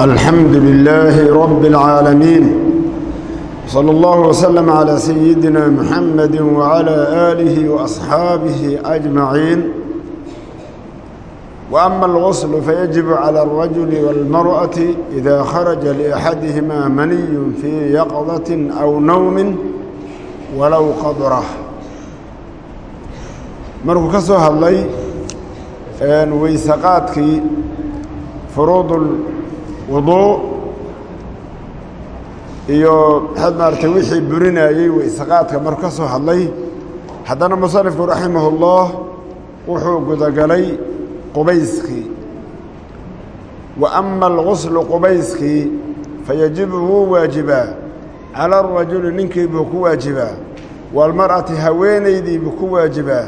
الحمد لله رب العالمين صلى الله وسلم على سيدنا محمد وعلى آله وأصحابه أجمعين وأما الغسل فيجب على الرجل والمرأة إذا خرج لأحدهما مني في يقظة أو نوم ولو قدره markuu ka soo hadlay weysaqaadkii furuud wuduu iyo maxaad maaragtay wixii burinayey weysaqaadka markuu ka soo hadlay. Haddana musanifku raximahullah wuxuu gudagalay qubayskii wa ama alguslu qubayskii fayajibu wuu waajibaa cala arajuli ninkii buu ku waajibaa waalmar'ati haweenaydii buu ku waajibaa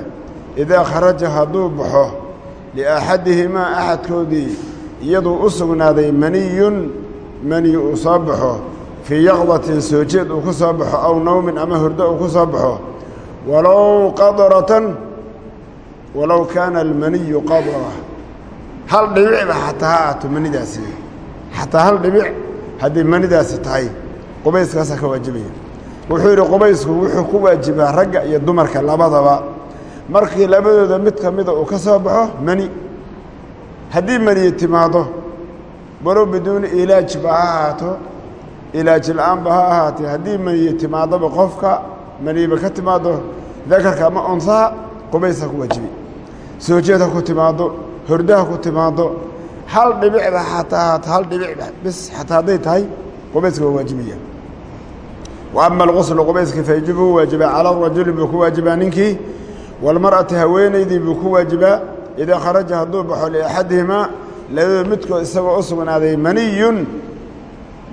idaa kharaja hadduu baxo liaxadihimaa axadkoodii iyaduu u sugnaaday maniyun mani uu soo baxo. Fii yaqdatin soo jeed uu ku soo baxo aw nowmin ama hurdo uu ku soo baxo. Walow qadratan walow kaana almaniyu qadra. Hal dhibicba xataa ha ahaato manidaasi. Xataa hal dhibic haddii manidaasi tahay. Qubayskaasaa ka waajibaya. Wuxuu yidhi qubaysku wuxuu ku waajibaa ragga iyo dumarka labadaba. Markii labadooda mid ka mida uu ka baxo mani haddii maniyi timaado walow biduuni ilaajba ha ahaato ilaaj la'aanba ha ahaatee haddii maniyi timaadoba qofka maniyiba ka timaado dakarka ama unsaha qubays ha ku waajibi soo ku timaado hordo ha ku timaado hal dhibicba xataa hal dhibicba bis xataa hadday tahay qubayska waa waajibaya wa ama qubayska fayajibu waajibaa cala rajuli buu ku waajibaa ninkii walmar'ati haweenaydii buu ku waajibaa idaa kharaja hadduu baxo liaxadihimaa labada midkood isagoo u sugnaaday maniyun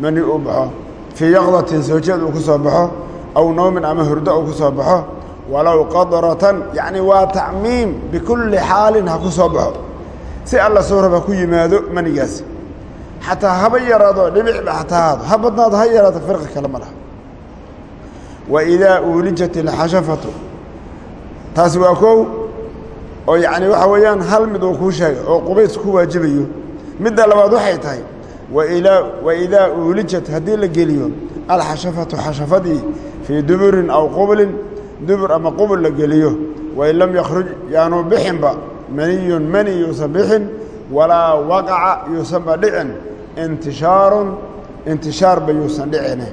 mani uu baxo fii yaqdatin soo jeed uu ku soo baxo aw nowmin ama hurdo uu ku soo baxo walow qadratan yacni waa tacmiim bikulli xaalin ha ku soo baxo si alla soo raba ku yimaado manigaasi xataa haba yaraado dhibicba xataa haado ha badnaado ha yaraado firqi kale ma laha wa idaa uulijat ilxashafatu taasi waa kow oo yacni waxa weeyaan hal mid uu kuu sheegay oo qubays ku waajibayo. Midda labaad waxay tahay wa idaa uulijat haddii la geliyo alxashafatu xashafadii fii duburin aw qublin dubur ama qubul la geliyo. Wain lam yakhruj yaanu bixinba maniyun mani yuusan bixin walaa waqaca yuusanba dhicin intishaarun intishaarba yuusan dhicine.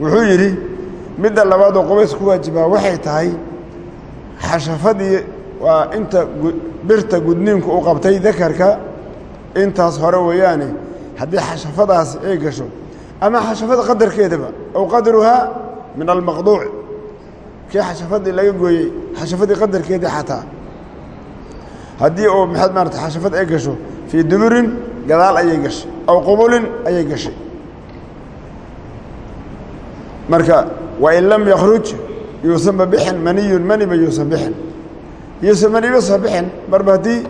Wuxuu yidhi midda labaad oo qubays ku waajibaa waxay tahay xashafadii waa inta birta gudniinku u qabtay dakarka intaas hore weeyaane haddii xashafadaas ay gasho ama xashafada qadarkeedaba aw qadruhaa min almaqduuc kii xashafadii laga gooyey xashafadii qadarkeedii xataa. Haddii uu maxaad maarata xashafad ay gasho fii duburin gadaal ayay gashay aw qubulin ayay gashay. Marka wain lam yakhruj yuusanba bixin maniyun maniba yuusan bixin yuusan maniba soo bixin marba haddii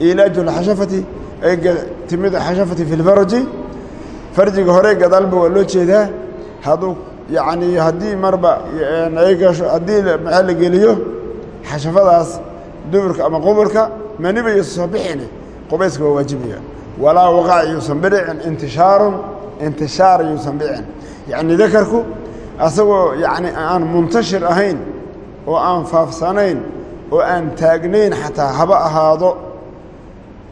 ilaaju lxashafati ay timid xashafati fi lfarji farjiga hore gadaalba waa loo jeedaa. Hadduu yacni haddii marba haddii maxaa la geliyo? Xashafadaas duburka ama qubulka maniba yuusan soo bixine qubayska waa waajibaya walaa waqac yuusan bidhicin intishaarun intishaar yuusan dhicin yacni dakarku asagoo yacni aan muntashir ahayn oo aan faafsanayn oo aan taagnayn xataa haba ahaado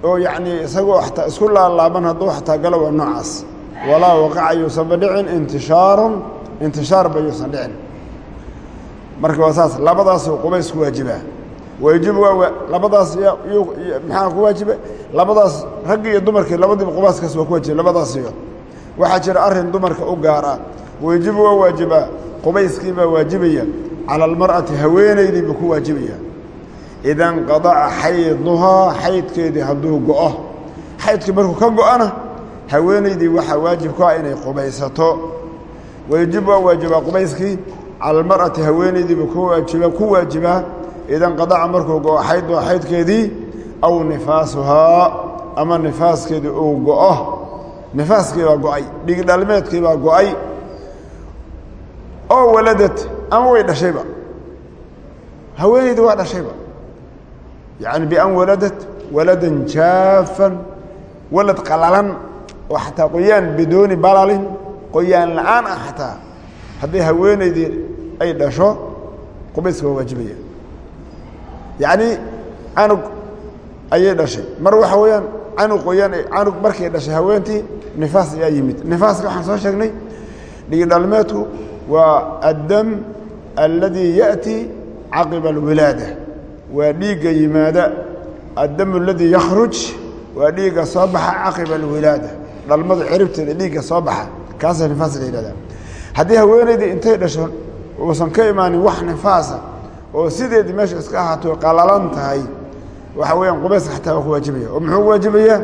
oo yacnii isagoo xataa isku laalaaban hadduu xataa galo waa noocaas. Walaa waqaca yuusanba dhicin intishaarun intishaarba yuusan dhicin. Marka waa saas labadaasuu qubays ku waajibaa waajib waa labadaas maxaa ku waajiba? Labadaas raggi iyo dumarkii labadiiba qubaaskaas waa ku waajiba labadaasiyo waxaa jira arrin dumarka u gaar ah waa waajibaa qubayskii baa waajibaya. Cala almar'ati haweenaydii buu ku waajibaya ida nqadaca xayduhaa xaydkeedii hadduu go'o. Xaydkii markuu ka go'ona haweenaydii waxaa waajib ku ah inay qubaysato. Wayjib waa waajibaa qubayskii cala almar'ati haweenaydiibuu ku waajiba ku waajibaa ida nqadaca markuu go'o xayduhaa xaydkeedii aw nifaasuhaa ama nifaaskeedii uu go'o. Nifaaskii baa go'ay dhigdhalmeedkii baa go'ay. Oo waladad ama way dhashayba haweenaydi waa dhashayba yacni bian waladat waladan jaafan walad qalalan oo xataa qoyaan biduuni balalin qoyaan la'aan ah xataa hadday haweenaydii ay dhasho qubayska waa waajibaya yacni canug ayay dhashay mar waxa weeyaan canug qoyaan canug markay dhashay haweentii nifaas ayaa yimid nifaaska waxaan soo sheegnay dhigidhalmeedku waa addam alladii ya'ti caqiba alwilaada waa dhiigga yimaada addam aladii yakhruj waa dhiigga soo baxa caqiba alwilaada. Dhalmada ciribteeda dhiigga soo baxa kaasaa nifaas la yidhahdaa. Haddii haweenaydii intay dhasho uusan ka imaanin wax nifaasa oo sideedii meesha iska ahaato qalalan tahay waxa weeyaan qubayska xataa waa ku waajibaya. Oo muxuu waajibayaa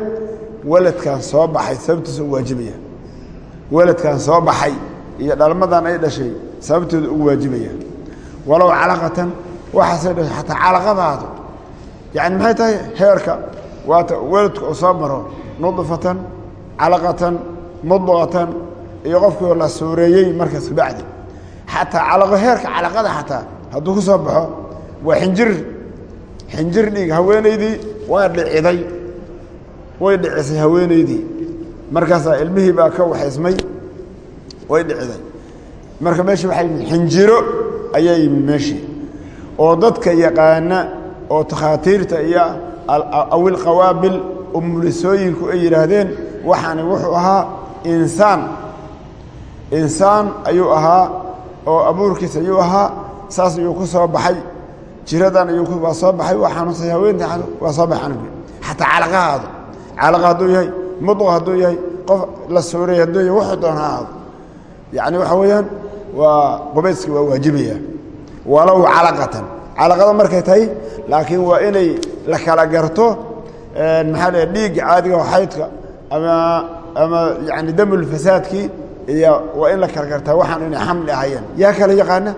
weladkan soo baxay sababtiisa u waajibaya. Ay dhashay sababtooda ugu waajibaya waxaasay dhashay xataa calaqadaado yacni maxay tahay heerka waata weladka uu soo maro nudfatan calaqatan mudqatan iyo qofkii la suureeyey markaas kabacdi xataa calaqo heerka calaqada xataa hadduu ku soo baxo waa xinjir xinjir dhiig haweenaydii waa dhiciday way dhicisay haweenaydii markaasaa ilmihii baa ka waxaysmay way dhiciday marka meeshii waxaa yimid xinjiro ayaa yimid meeshii oo dadka yaqaana oo takhaatiirta iyo awil qawaabil umulisooyinku ay yidhaahdeen waxaani wuxuu ahaa insaan. Insaan ayuu ahaa oo abuurkiis ayuu ahaa saas ayuu ku soo baxay. Jiradan ayuu waa soo baxay waa xanuunsay haweenta waa soo baxay canugi xataa calaqahaado calaqa hadduu yahay mudqa hadduu yahay qof la suuray hadduu yahay wuxuu doon ha ahaado. Yacni waxa weeyaan waa qubayski waa waajibaya walow calaqatan. Calaqada markay tahay laakiin waa inay la kala garto maxaa le dhiigga caadiga oo xaydka ama ama yani damulfasaadkii iyo waa in la kala gartaa waxaan inay xamli ahayeen yaa kala yaqaana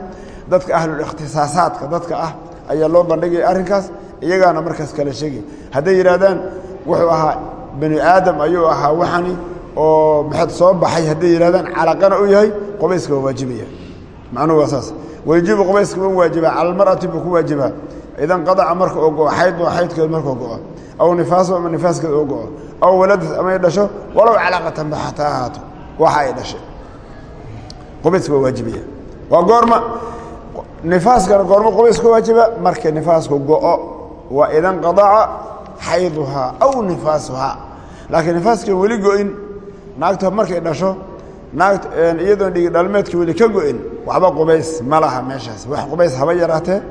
dadka ahlulikhtisaasaadka dadka ah ayaa loo bandhigaya arrinkaas iyagaana markaas kala sheegay. Hadday yidhahdaan wuxuu ahaa bani aadam ayuu ahaa waxani oo maxaad soo baxay hadday yidhahdaan calaqana u yahay qubayska waa waajibaya macnuhu waa saas. Wajibu qubayska wa waajibaa cala almar'ati buu ku waajibaa idan qadaca marka oo go-o xayd xaydkeed markuu go-o aw nifaaso ama nifaaskeed oo go-o aw waladad ama ay dhasho walow calaqatan ba xataa ahaato. Waxa ay dhashay. Qubayska waa waajibaya. Waa goorma nifaaskana goorma qubayska waajiba markay nifaasku go-o waa idan qadaca xayduhaa aw nifaasuhaa laakiin nifaaska weli go-in naagta markay dhasho iyadoon dhigi dhalmeedka weli ka go-in waxba qubays ma laha meeshaas. Wax qubays haba yaraatee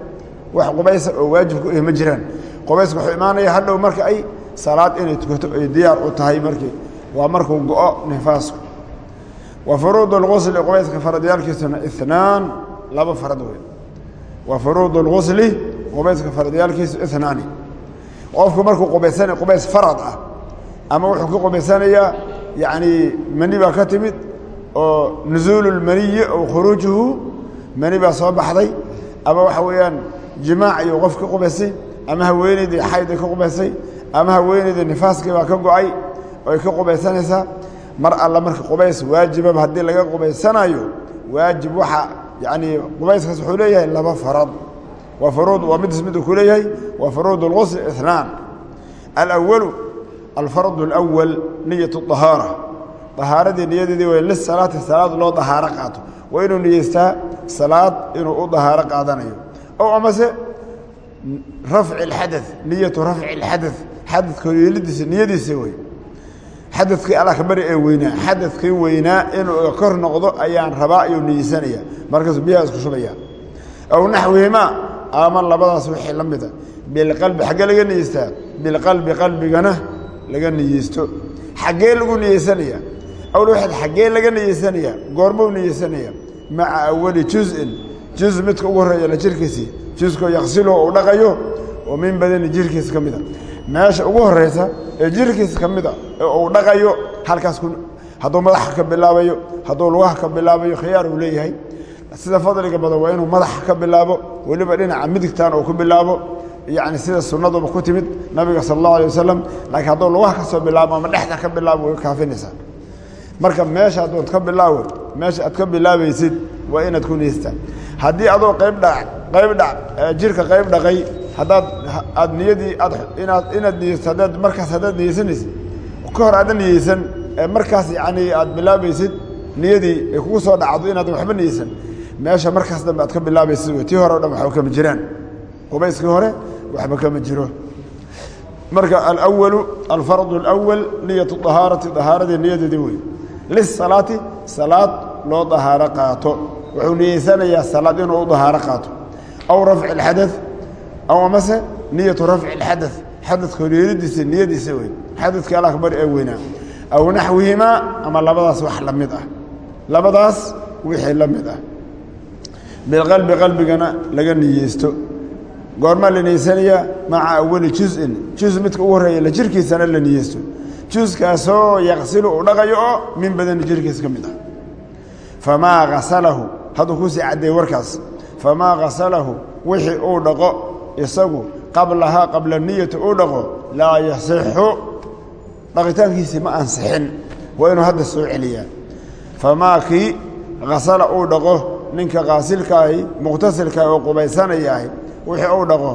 wax qubaysa oo waajib ku ma jiraan. Qubayska wuxuu imaanaya hadhow marka ay salaad inay tukato ay diyaar u tahay markii. Waa markuu go-o nifaasku wa furuud اlgusli qubayska faradyaalkiisuna inaan laba farad wey wa furuud اlgusli qubayska faradyaalkiisu inaani qofku markuu qubaysanay qubays farad ah ama wuxuu ka qubaysanayaa yacni mani baa ka timid oo nuzuulu lmaniyi ow khuruujuhu mani baa soo baxday ama waxa weeyaan jimaac ayuu qof ka qubaysay ama haweenaydii xayday ka qubaysay ama haweenaydii nifaaskii baa ka go-ay oy ka qubaysanaysaa mar alla marka qubays waajibaba haddii laga qubaysanayo waajib waxa yacni qubayskaas wuxuu leeyahay laba farad waa furuud waa midis miduu ku leeyahay waa furuud اlgusl inaan alأwalu alfarad اlأwal niyat الطahaara ahaaradii niyadeedii wey lisalaati salaad loo dahaaro qaato. Waa inuu niyeystaa salaad inuu u dahaaro qaadanayo. Ow amase rafci اxada niyatu rafci اxada xadadka horyelidiisa niyadiisa wey xadadkii alakbari ee weynaa. Xadadkii weynaa inuu kor noqdo ayaan rabaa ayuu niyeysanaya markaasuu biyaha isku shubaya? Aw naxwihimaa ama labadaas wixii la mida bilqalbi xaggee laga niyeystaa bilqalbi qalbigana laga niyeysto xaggee lagu niyeysanayaa awl waxaad xaggee laga niyeysanaya goormuu niyeysanaya maca awali juzin juz midka ugu horreeya la jirkiisii juskoo yaqsiluhu uu dhaqayo oo min badani jirkiisa ka mida meesha ugu horeysa ee jirkiisa ka mida ee uu dhaqayo halkaas hadduu madaxa ka bilaabayo hadduu lugaha ka bilaabayo khiyaar uu leeyahay. Sida fadliga badan waa inuu madaxa ka bilaabo weliba dhinaca midigtan uu ku bilaabo. Yani sida sunnaduba ku timid nabiga sal allahu alay wasalam laakiin hadduu marka meesha hadduad ka bilaawo meesha aad ka bilaabaysid waa inaad ku niyeystaa haddii adoo qayb dha qayb dha jirka qayb dhaqay haddaad aad niyadii aad inaad inaad niyeysto haddaad markaas haddaad niyeysanaysid ka hor aadan niyeysan markaas yani aad bilaabaysid niyadii ay kugu soo dhacdo inaadan waxba niyeysan meesha markaas dambe aad ka bilaabaysid wey tii hore o dhan waxba kama jiraan. Qubayskii hore waxba kama jiro. Marka alwalu alfardu اlأwal niyat dahaarati dahaaradii niyadeedii wey lisalaati salaad loo dahaaro qaato wuxuu niyeysanayaa salaad inuu u dahaaro qaato aw rafci اxada aw amase niyatu rafci اxada xadadka yeelidiisa niyadiisa wey xadadka alakbar ee weynaa aw naxwihimaa ama labadaas wax la mid ah labadaas wixii la mid ah bilqalbi qalbigana laga niyeysto goormaa la niyeysanayaa maca awali juzin juz midka ugu niyeysto juskaasoo yaqsilu uu min badani jirkiis ka mid ah. Famaa hadduu ku sii caddeeye warkaas. Famaa hasalahu uu dhaqo isagu qablahaa qabla niyati uu dhaqo laa yasixu. Dhaqitaankiisii ma ansixin waa inuu hadda soo celiyaa. Famaa kii hasala uu dhaqo ninka qaasilkaahi muqtasilkaahi oo qubaysanayaahi wixii uu dhaqo.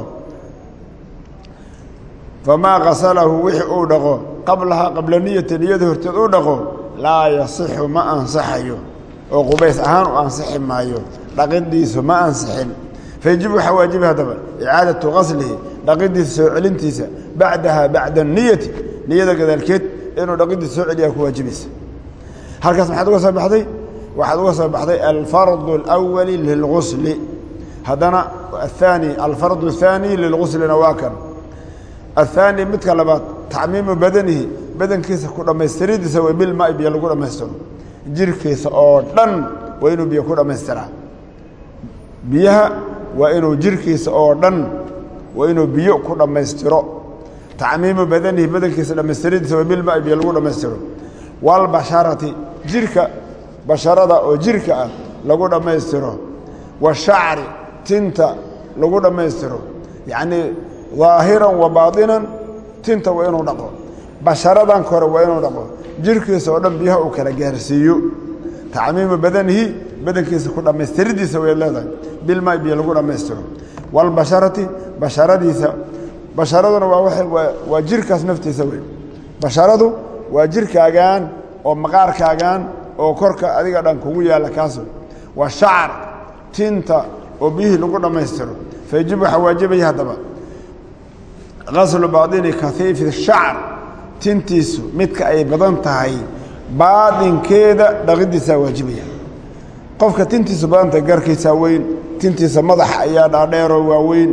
Famaa hasalahu wixii uu dhaqo qablahaa qablaniyata niyada horteed u dhaqo laa yasixu ma ansaxayo. Oo qubays ahaan u ansixi maayo. Dhaqidiisu ma ansixin fayajibu waxaa waajiba haddaba icaadatu qaslihi dhaqidiisa soo celintiisa bacdaha bacda niyati niyada gadaalkeed inuu dhaqidiisa soo celiyaa ku waajibaysa halkaas maxaad uga soo baxday? Waxaad uga soo baxday alfardu alwali lilqusli haddana aani alfardu aani lilquslina waa kan. Ahaani midka labaad tacmiimu badanihi badankiisa ku dhammaystiridiisa way bilma biyo lagu dhammaystiro jirkiisa oo dhan waa inuu biyo ku dhammaystiraa biyaha waa inuu jirkiisa oo dhan waa inuu biyo ku dhammaystiro. Tacmiimu badanihi badankiisa dhammaystiridiisa way bilma biyo lagu dhammaystiro. Walbasharati jirka basharada oo jirka ah lagu dhammaystiro. Washacri tinta lagu dhammaystiro. Yacnii daahiran wa baadinan tinta waa inuu dhaqo basharadan kore waa inuu dhaqo jirkiisa oo dhan biyaha uu kala gaarsiiyo. Tacmiimu badanihi badankiisa ku dhammaystiridiisa way leedahay. Bilma biyo lagu dhammaystiro walbasharati basharadiisa. Basharaduna waa jirkaas naftiisa wey basharadu waa jirkaagaan oo maqaarkaagaan oo korka adiga dhan kugu yaalla kaaso waa shacr tinta oo biyihii lagu dhammaystiro fayajibu waxaa waajibaya haddaba gaslu baadini kahiifi shacr tintiisu midka ay badan tahay baadinkeeda dhaqidiisaa waajibaya qofka tintiisu badanta garkiisaa weyn tintiisa madaxa ayaa dhaadheeroo waaweyn.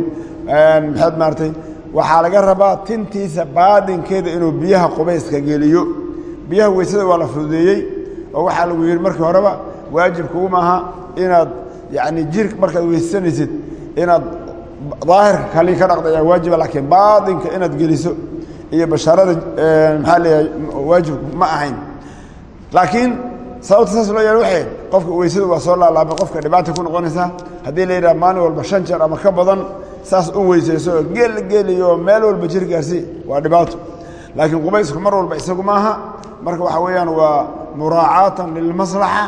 Maxaad maaratay waxaa laga rabaa tintiisa baadinkeeda inuu biyaha qubayska geliyo. Biyaha weysada waa la fududeeyey oo waxaa lagu yidhi markii horeba waajib kuguma aha inaad yacni jir markaad weysanaysid inaad daahirka kali ka dhaqda ayaa waajiba laakiin baadinka inaad geliso iyo bashaarada maxaa leeyahay waajib ma ahayn. Laakiin sababta saas loo yahay waxay qofka weysada waa soo laalaabay qofka dhibaata ku noqonaysaa haddii la yidhaha maalin walba shan jeer ama ka badan saas u weysayso geel geeliyo meel walba jir gaarsi waa dhibaato. Laakiin qubaysku mar walba isagu maaha marka waxaa weeyaan waa muraacaatan lilmaslaxa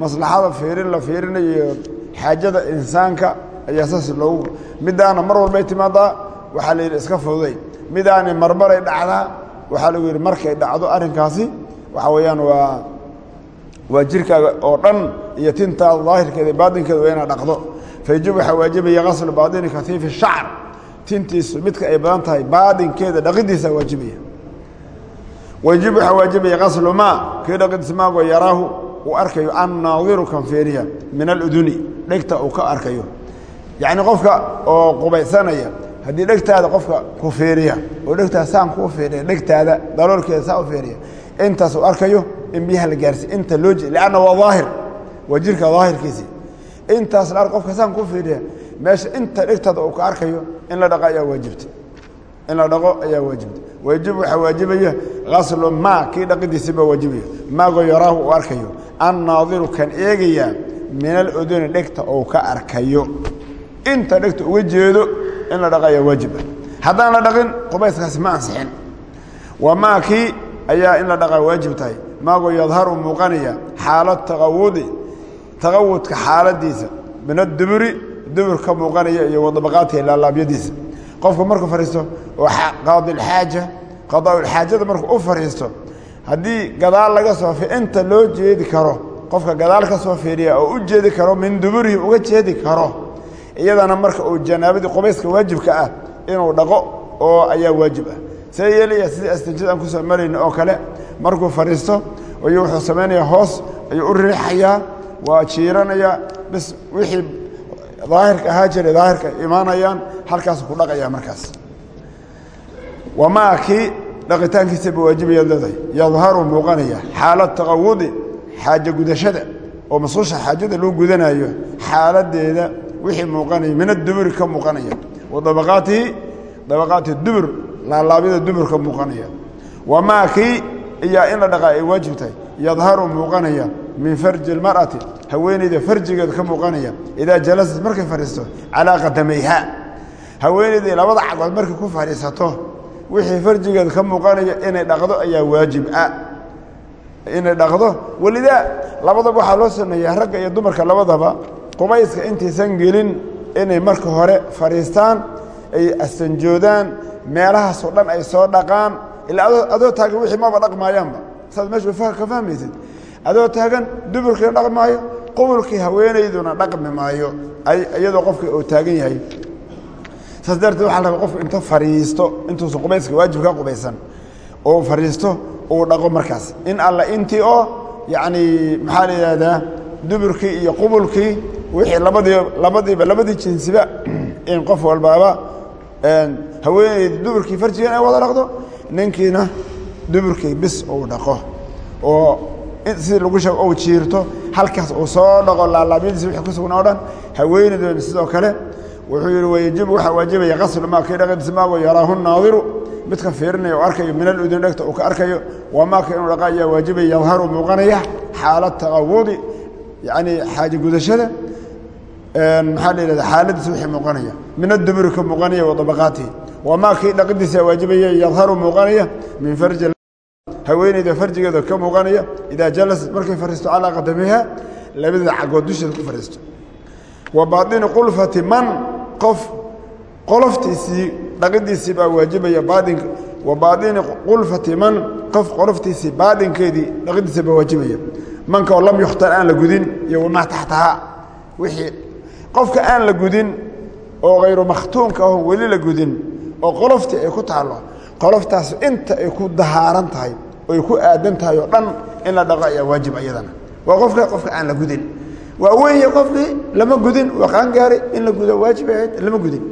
maslaxada fiirin la fiirinayo xaajada insaanka ayaa saas loogu midaana mar walbay timaadaa waxaa la yidhi iska fududay midaani marmaray dhacdaa waxaa lagu yidhi markay dhacdo arrinkaasi waxaa weeyaan waa waa jirkaaga oo dhan iyo tintaada daahirkeeda baadinkeeda waa inaad dhaqdo. Fayajibu waxaa waajibaya gaslu baadini kahiifi shacr tintiisu midka ay badan tahay baadinkeeda dhaqidiisa waajibaya wayjib waxaa waajibaya gaslu maa. Kii dhaqidiisa maagoo yaraahu uu arkayo annaadiru kan fiiriya min aluduni dhegta uu ka arkayo yacni qofka oo qubaysanaya haddii dhegtaada qofka ku fiiriya oo dhegtaada saan kuu fiiriya dhegtaada daloolkeeda saa u fiiriya intaas uu arkayo in biyaha la gaarsi inta loo je waa daahir waa jirka daahirkiisii intaas la qofka saan kuu fiiriya meesha inta dhegtaada uu ka arkayo in la dhaqo ayaa waajibta. In la dhaqo ayaa waajibta. Waajib waxaa waajibaya gaslu maa kii dhaqidiisi baa waajibaya. Maagoo yaraahu uu arkayo annaadiru kan eegaya min aluduni dhegta uu ka arkayo inta dhegta uga jeedo in la dhaqo ayaa waajiba haddaan la dhaqin qubayskaasi ma ansixin waa maa kii ayaa in la dhaqaa waajib tahay. Maagoo yadharu muuqanaya xaalad taqawudi taqawudka xaaladiisa. Min aduburi dubur ka muuqanaya iyo wadabaqaatiha laalaabyadiisa qofku markuu fadhiisto oo qaadilxaaja qadaaulxaajada markuu u fadhiisto haddii gadaal laga soo inta loo jeedi karo qofka gadaal ka soo fiiriya oo u jeedi karo min duburihi uga jeedi karo iyadana marka uu janaabadii qubayska waajibka ah inuu dhaqo oo ayaa waajib ah. See yeelaya sidii astinjada aan ku soo marayna oo kale markuu fadhiisto ayuu wuxuu samaynayaa hoos ayuu u riixayaa waa jiiranayaa bis wixii daahirka ahaa jiray daahirka imaanayaan halkaasu ku dhaqayaa markaas. Wamaa kii dhaqitaankiisaba waajibayaad leedahay yadharu muuqanaya xaalad taqawudi xaajo gudashada oo masuusha xaajada loo gudanayo xaaladeeda wixii muuqanaya min aduburi ka muuqanaya. Wa dabaqaatihi dabaqaati dubur laalaabida dubur ka muuqanaya. Wamaa kii iyaa in la dhaqaa ay waajib tahay yadharu muuqanaya min farji اlmar'ati haweeneyda farjigeeda ka muuqanaya idaa jalasat markay fadhiisto calaa qadamayha haweeneydii labada cagood markay ku fadhiisato wixii farjigeeda ka muuqanaya inay dhaqdo ayaa waajib ah. Inay dhaqdo welidaa labadaba waxaa loo sameeyaa labadaba qubayska intaysan gelin inay marka hore fadhiistaan ay astanjoodaan meelahaasoo dhan ay soo dhaqaan ilaa adoo taagan wixii maba dhaqmaayaanba saad meesha ka fahmaysid? Adoo taagan duburkiina dhaqmi maayo qubulkii haweenayduna dhaqmi maayo iyadoo qofka uu taagan yahay. Saas darteed waxa la rabaa qofku inta fadhiisto intuusan qubayska waajib ka qubaysan oo fadhiisto uu dhaqo markaas. In alla intii oo yacni maxaa la yidhahdaa duburkii iyo qubulkii wixii labadii labadiiba labadii jinsiba in qof walbaaba haweeneyda duburkii farjigan ay wada dhaqdo ninkiina duburkii bis uu dhaqo. Oo sidii lagu jiirto halkaas uu soo dhaqo laalaabadiisa wixii ku sugnaa o dhan. Haweeneydoona sidoo kale wuxuu yidhi wayajibu waxaa waajibaya qaslu maa kii dhaqadiisa maago yaraahu naadiru. Midka fiirinaya oo arkayo min aludun dhegta uu ka arkayo wamaaka inuu dhaqa ayaa waajibaya yadharu muuqanaya xaalad taqawudi yacni xaaje gudashada maxaa la yidhahda xaaladiisa wixii muuqanaya min aduburi ka muuqanaya wa dabaqaatihi wamaa kii dhaqidiisa waajibaya yadharu muuqanaya min farji haweeneyda farjigeeda ka muuqanaya idaa jalasat markay fadhiisto calaa qadamiha labada cagood dusheeda ku fadhiisto. Wa baatini qulfati man qof qoloftiisii dhaqidiisii baa waajibaya baainka wa baatini qulfati man qof qoloftiisii baadinkeedii dhaqidiisa baa waajibaya. Manka oo lam yukhtar aan la gudin iyo wamaa taxtahaa. Wixii qofka aan la gudin oo hayru makhtuumka ahon weli la gudin oo qoloftii ay ku taallo qoloftaas inta ay ku dahaaran tahay oy ku aadan tahay oo dhan in la dhaqo ayaa waajib ayadana waa qofka qofka aan la gudin. Waa weeye qofkii lama gudin waa qaangaaray in la gudo waajib ahayd lama gudin.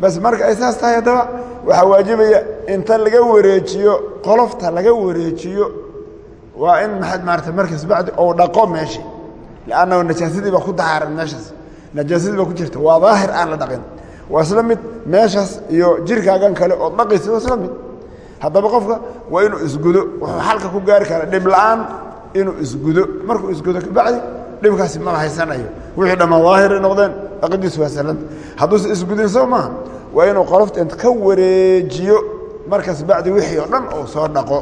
Bas marka ay saas tahay haddaba waxaa waajibaya inta laga wareejiyo qolofta laga wareejiyo waa in maxaad maarata markaas bacdi ou dhaqo meeshii liannahu najaasadii baa ku dahaaran meeshaas najaasadii baa ku jirta. Waa daahir aan la dhaqin. Waa isla mid meeshaas iyo jirkaagan kale oo dhaqaysa waa isla mid. Haddaba qofka waa inuu isgudo wuxuu xalka ku gaari karaa dhib la'aan inuu isgudo. Markuu isgudo kabacdi dhibkaasi mala haysanayo. Wixii dhammaan daahiray noqdeen dhaqidiisu waa salanta hadduusa isgudin soo maaha waa inuu qolofta int ka wareejiyo markaas bacdi wixii oo dhan uu soo dhaqo.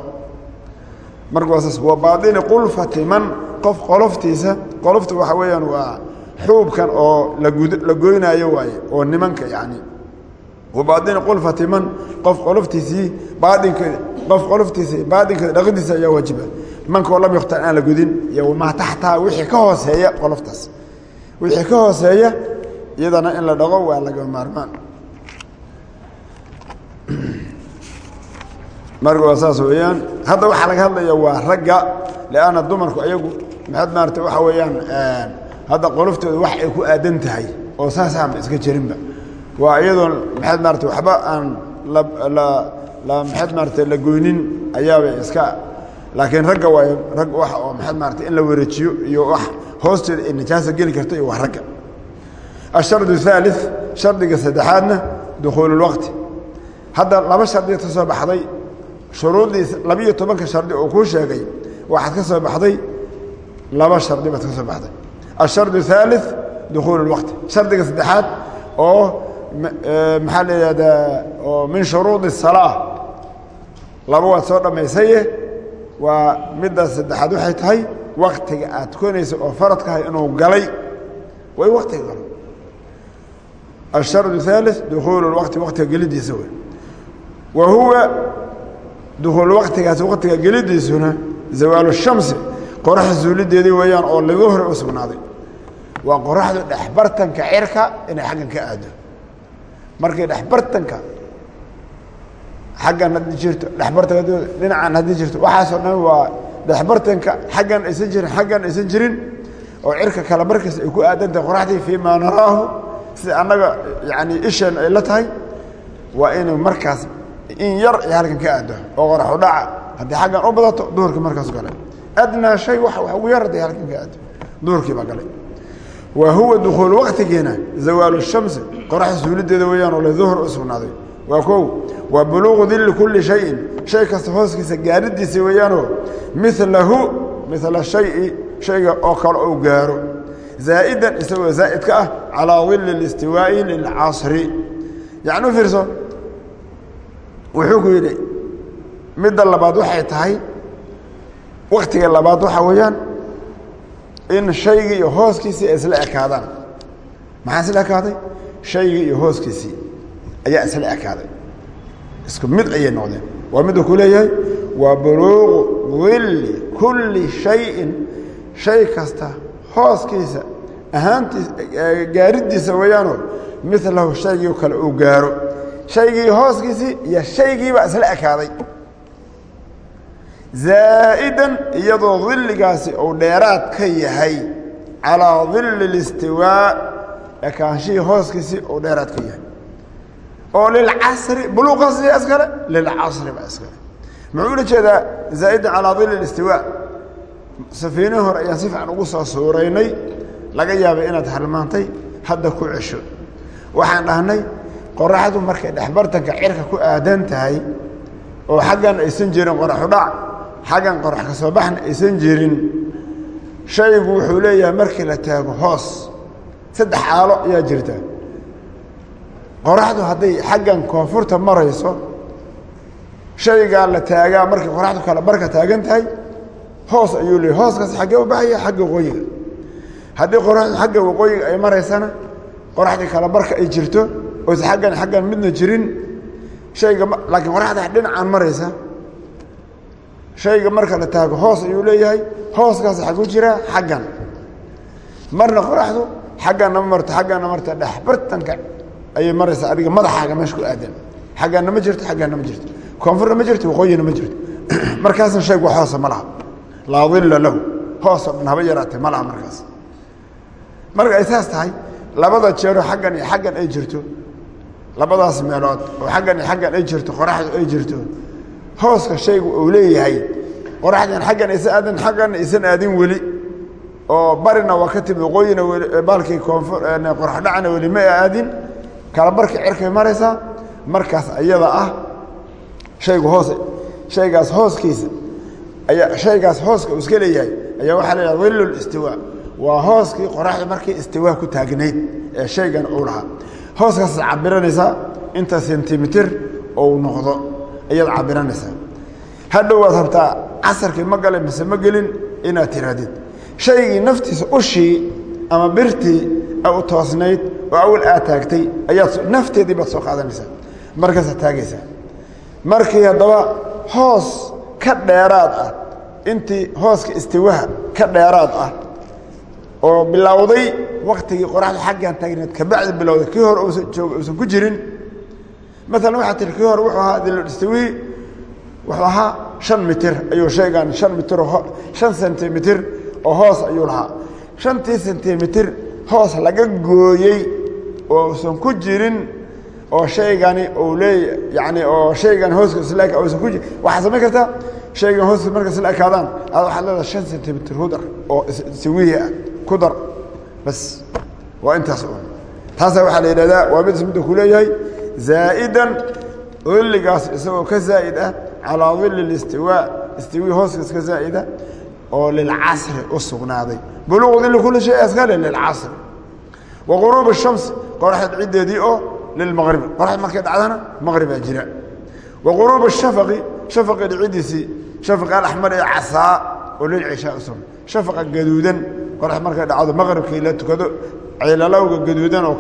Marka waa saas waa baadini qulfati man qof qoloftiisa qolofta waxa weeyaan waa xuubkan oo la goynaayo waaye oo nimanka yacni wabaadini qulfati man qof qoloftiisii baadinkeeda qof qoloftiisii baadinkeeda dhaqidiisa ayaa waajiba. Mankoo lam yukhtar aan la gudin iyo wamaa taxtaha wixii ka hooseeya qoloftaas wixii ka hooseeya iyadana in la dhaqo waa laga maarmaan. Marka waa saas weeyaan. Hadda waxaa laga hadlaya waa ragga lianna dumarku ayagu maxaad maarata waxa weeyaan hadda qoloftooda wax ay ku aadan tahay oo saas aanba iska jarinba. Waa iyadoon maxaad maarata waxba aan la maxaad maarata la goynin ayaaba iska laakiin ragga waay rag wax oo maxaad maarata in la wareejiyo iyo wax hoosteeda ay najaasa geli karto iyo wax ragga. Ashardu haalif shardiga saddexaadna dukhuululwaqti hadda laba shardi ka soo baxday shuruuddii labiiyo tobanka shardi oo kuu sheegay waxaad ka soo baxday laba shardi baad ka soo baxday. الشharد الثالث dخuل الوqت شhardiga saddexaad oo maxaa la ihahdaa oo min shuruuط الصلاة laba waad soo dhamaysaye waa middaas saddexaad waxay tahay waktiga aad tukanaysa oo faradkahay inuu galay way waktiga galo الشharد الثالث dخuل الوqti waktiga gelidiisa wey wa huwa dukuul waktigaas waktiga gelidiisuna zawaalu shamsi qoraxda suulideedii weeyaan oo laga hore u sugnaaday waa qoraxdu dhexbartanka cirka inay xaggan ka aado. Markay dhexbartanka xaggan haddii jirto dhexbartanka dhinacan haddii jirto waxaasoo dhan waa dhexbartanka xaggan aysan jirin xaggan aysan jirin oo cirka kale markas ay ku aadantahay qoraxdii fii maa naraahu sida annaga yani isheen ay la tahay waa inuu markaas in yar ay halkan ka aado oo qoraxu dhaca haddii xaggan u badato duhurkii markaas gale adnaa shay wax ugu yar hadday halkan ka aado duhurkii baa galay. Wa huwa dukuul waktigiina zawaalu shamsi. Qoraxda suulideeda weeyaan oo le duhur u sugnaaday. Waa kow waa buluuqu dilli kulli shayin. Shay kasta hooskiisa gaaridiisa weeyaanoo milahu mila shayi shayga oo kale ou gaaro. Zaa'idan isagoo zaa'id ka ah calaa dilli اlistiwaa'i lilcasri yacni u waktiga labaad waxaa weeyaan in shaygii iyo hooskiisii ay isla ekaadaan. Maxaa isla ekaaday? Shaygii iyo hooskiisii ayaa isla ekaaday isku mid ayay noqdeen. Waa miduu ku leeyahay waa buluuqu dilli kulli shayin. Shay kasta hooskiisa ahaantiis gaaridiisa weeyaanoo milahu shaygii kale uu gaaro. Shaygii hooskiisii iyo shaygiibaa isla ekaaday zaa'idan iyadoo dilligaasi uu dheeraad ka yahay calaa dilli اlistiwaa ekaanshihii hooskiisii uu dheeraad ka yahay. oo lilcasri buluuqaasi iskale lilcasri baa iskale. Muxuu ula jeedaa zaa'idan calaa dilli اlistiwaa safiinihi hore ayaan si fiican ugu soo suuraynay laga yaabay inaad halmaantay hadda ku cesho. waxaan dhahnay qoraxdu markay dhexbartanka cirka ku aadan tahay oo xaggan aysan jirin qoraxu dhac xaggan qorax ka soo baxna aysan jirin. Shaygu wuxuu leeyahay markii la taago hoos saddex aalo ayaa jirta. Qoraxdu hadday xaggan koonfurta marayso shaygaa la taagaa markay qoraxdu kale barka taagan tahay hoos ayuu leeyahy hooskaas xaggee u xagga waqooyiga. Haddii qoraxdu xagga waqooyiga ay maraysana qoraxdii kale barka ay jirto oysa aggan xaggan midna jirin hayga laakiin qoraxda dhinacaan maraysa shayga marka la taago hoos ayuu leeyahay hooskaas xagu jiraa xaggan. Marna qoraxdu xagganna ma marto xagganna marta dhexbartanka ayay maraysaa adiga madaxaaga meesha ku aadan. Xagganna ma jirto xagganna ma jirto. Koonfurna ma jirto waqooyina ma jirto. Markaasna shaygu wax hoosa ma laha. Laa dilla lahu. Hoosoo dhan haba ma laha markaas. Marka ay saas tahay labada jeero xaggan iyo xaggan ay jirto. Labadaas meelood oo xaggan iyo xaggan ay jirto qoraxdu ay jirto hooska shaygu uu leeyahay. Qoraxdan xaggan aysan aadin xagganna aysan aadin weli. Oo barina waa ka timi waqooyina baalkii koonfur qorax dhacna weli ma aadin. Kala barka cirkay maraysaa markaas iyada ah shaygu hoos shaygaas hooskiisa ayaa shaygaas hooska uu iska leeyahay ayaa waxaa la yidhaha dillu listiwaa waa hooskii qoraxda markii istiwaa ku taagnayd ee shaygan uu lahaa. Hooskaas cabiranaysaa inta sentimitir ou noqdo ayaad cabiranaysaa hadhow waad rabtaa casarkii ma galay mise ma gelin inaad tirahdid shaygii naftiisa ushii ama birtii u toosnayd oo awal aad taagtay ayaad nafteedii baad soo qaadanaysaa. Markaasaad taagaysaa. Markii haddaba hoos ka dheeraad ah intii hooska istiwaha ka dheeraad ah oo bilowday waktigii qoraxdu xaggan taagneed kabacdi bilowday kii hore uusan ku jirin maalan waxaa tihi kii hore wuxuu ahaa dilstiwi wuxuu ahaa shan mitir ayuu shaygan shan mitir shan sentimitir oo hoos ayuu lahaa. Shantii sentimitir hoos laga gooyey oo usan ku jirin oo shaygani uu leey yani oo shaygan hooska isla usan ku jirin. Waxaad samayn kartaa shaygan hooska marka isla ekaadaan aad waxaad leedahay shan sentimitir hudar oo siwihi ah ku dar. Bas waa intaas un taasa waxaa la yidhahdaa waa mid midda ku leeyahay zaa'idan dhilligaas isagoo ka zaa'id ah calaa dilli listiwaa istiwi hooskiis ka zaa'ida ah, oo lilcasri u sugnaaday. Buluqu dilli kulli shay asgale lilcasri wa quruubi الshamsi qoraxeed ciddeedii oo lilmaqribi qoraxeed markay dhacdana maqribaa jira. Wa quruubi shafaqi shafaqi dhiciddiisii shafaqa alaxmar ee casaa oo lilcishaa u sugna shafaqa gaduudan qorax markay dhacdo maqribkii la tukado ceelalowga gaduudan oo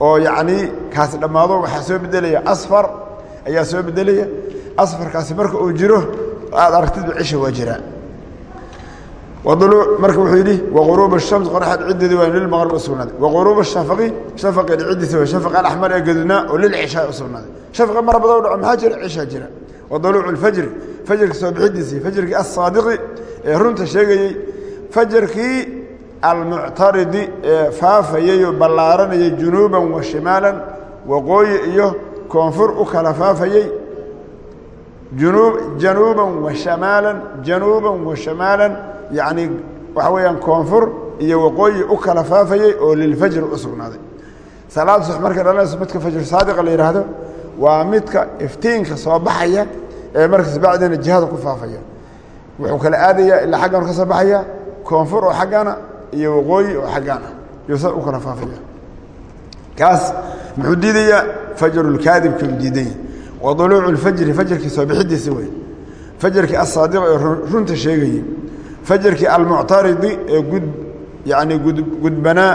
oo yacnii kaasi dhammaado waxaa soo bedelaya asfar ayaa soo bedelaya asfarkaasi marka uu jiro aad aragtidba cisha waa jiraa marka wuxuu yidhi waquruub الshams qoraxad cideedi waa lilmaqrib u sugnaaday waquruub الshafaqi shafaqeed cidiisa waa shafaq alaxmar ee gadudnaa oo lilcishaa u sugnaaday shafaqa mar badan dhaco maxaa jira cishaa jira waطuluucu اlfajri fajrka soo bixidiisii fajrkii aلsaadiqi ee runta sheegayey fajrkii almuctaridi ee faafayey oo junuuban wa shimaalan waqooyi iyo koonfur u kala faafayey januuban wa shamaalan januuban wa shamaalan yacni waxa weeyaan koonfur iyo waqooyi u kala faafayey oo lilfajri u sugnaaday. Salaada subax markay dhalanayso midka fajr saadiqa la yidhaahdo waa midka iftiinka soo baxaya ee markaas bacdina jihada ku faafaya. Wuxuu kala aadayaa ilaa xaggan ka soo baxaya koonfur oo xaggana iyo waqooyi oo xaggaan ah. Yuusa u kala faafaya. Kaas muxuu diidayaa? Fajrulkaadibka u diidanya wa duluucu lfajri fajrkii soo bixidiisa wey fajrkii asaadiq ee runta sheegayey fajrkii almuctaridi ee gud yacni gudbanaa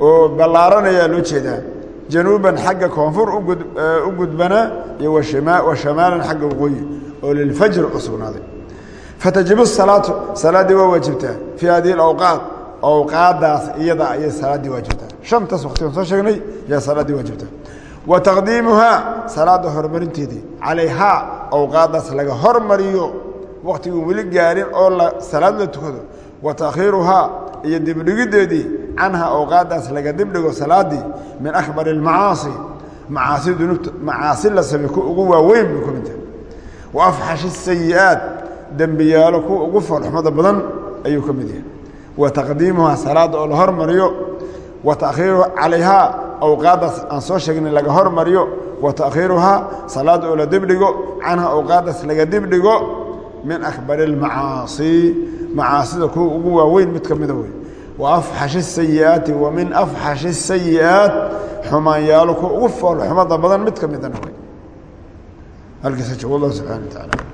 oo ballaaranayaa loo jeedaa. Januuban xagga koonfur u gudbanaa iyo wa shamaalan xagga waqooyi oo lilfajr u sugnaaday. Fatajibu salaatu salaaddii waa waajibtaa fii hadihi alawqaat awqaaddaas iyada ayay salaaddii waajibtaa shantaas waqtigan soo sheegnay ayaa salaaddii waajibtaa wa taqdiimuhaa salaadda horumarinteedii. Calayhaa awqaaddaas laga hormariyo waktiguu weli gaarin oo salaad la tukado. Wa takhiiruhaa iyo dibdhigiddeedii canhaa awqaaddaas laga dibdhigo salaaddii min akbar almacaasi macaasi dunuubta macaasi la samey ku ugu waaweyn bay ku mid tahay wa afxashi sayi'aat dembiyaalo kuwa ugu foolxumada badan ayuu ka mid yahay wa taqdiimuhaa salaadda oo la hormariyo wa takhiiruha calayhaa awqaaddaas aan soo sheegnay laga hormariyo wa takhiiruhaa salaadda oo la dibdhigo canhaa awqaaddaas laga dibdhigo min akbar almacaasi macaasida kuwa ugu waaweyn mid ka mida wey wa afxashi sayi'aati wa min afxashi sayi'aat xumaanyaalo kuwa ugu foolxumada badan mid ka midana wey halkiisa joogo allah subxana wa tacaala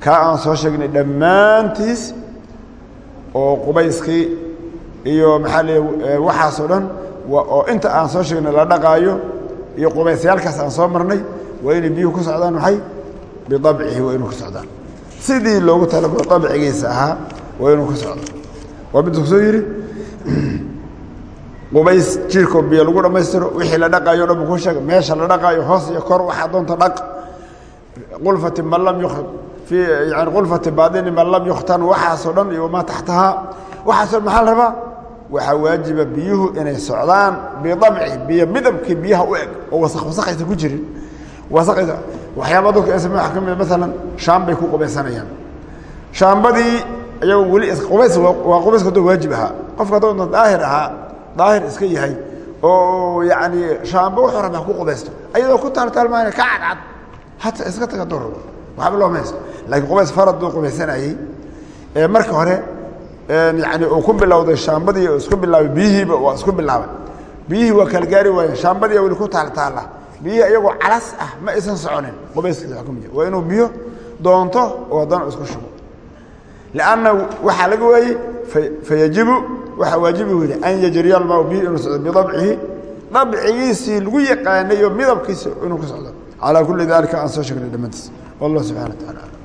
kaa aan soo sheegnay dhammaantiis oo qubayskii iyo maxaa le waxaasoo dhan oo inta aan soo sheegnay la dhaqaayo iyo qubaysyaalkaas aan soo marnay waa inay biyuhu ku socdaan maxay? Bidabcihi waa inuu ku socdaan. Sidii loogu talagalo dabcigiisa ahaa waa inuu ku socdo waa miduu soo yidhi qubays jirkoo biyo lagu dhammaystiro wixii la dhaqaayo o dhan buu ku sheegay meesha la dhaqaayo hoos iyo kor waxaa doonta dhaq. Qulfati man lam yu fii yani qulfati baadini man lam yukhtan waxaasoo dhan iyo wamaa taxtahaa waxaasoo dhan maxaa la rabaa waxaa waajiba biyuhu inay socdaan bidabci biyo midabkii biyaha u eg oo wasaq wasaqaysa ku jirin wasaqaysa waxyaaba dadku ay sameen waxa ka mid maalan shaam bay ku qubaysanayaan shaambadii iyagoo weli qubays waa qubayska hadduu waajib ahaa qofka hadduu daahir ahaa daahir iska yahay oo yacni shaamba wuxuu rabaa ku qubaysto ayadoo ku taaltaalmaana ka cadcad hata iska taga doo rabo waxba loo maysto laakiin qubays farad buu qubaysanayey marka hore yani uu ku bilowday shaambadii isku bilaabay biyihiiba waa isku bilaabay. Biyihii waa kala gaari waayeen shaambadii weli ku taaltaalla biyihii iyagoo calas ah ma aysan soconin. Qubayskiisa waa ka mid waa inuu biyo doonto oo haddana isku shubo. Lanna waxaa laga waayey fayajibu waxaa waajibi yidhi an yajriya almaa bihi inuu socdo bidabcihi. Dabcigiisii lagu yaqaanayo midabkiisa inuu ku socdo. Calaa kulli dalika aan soo sheegnay dhammaantiis wallah subxana wa tacala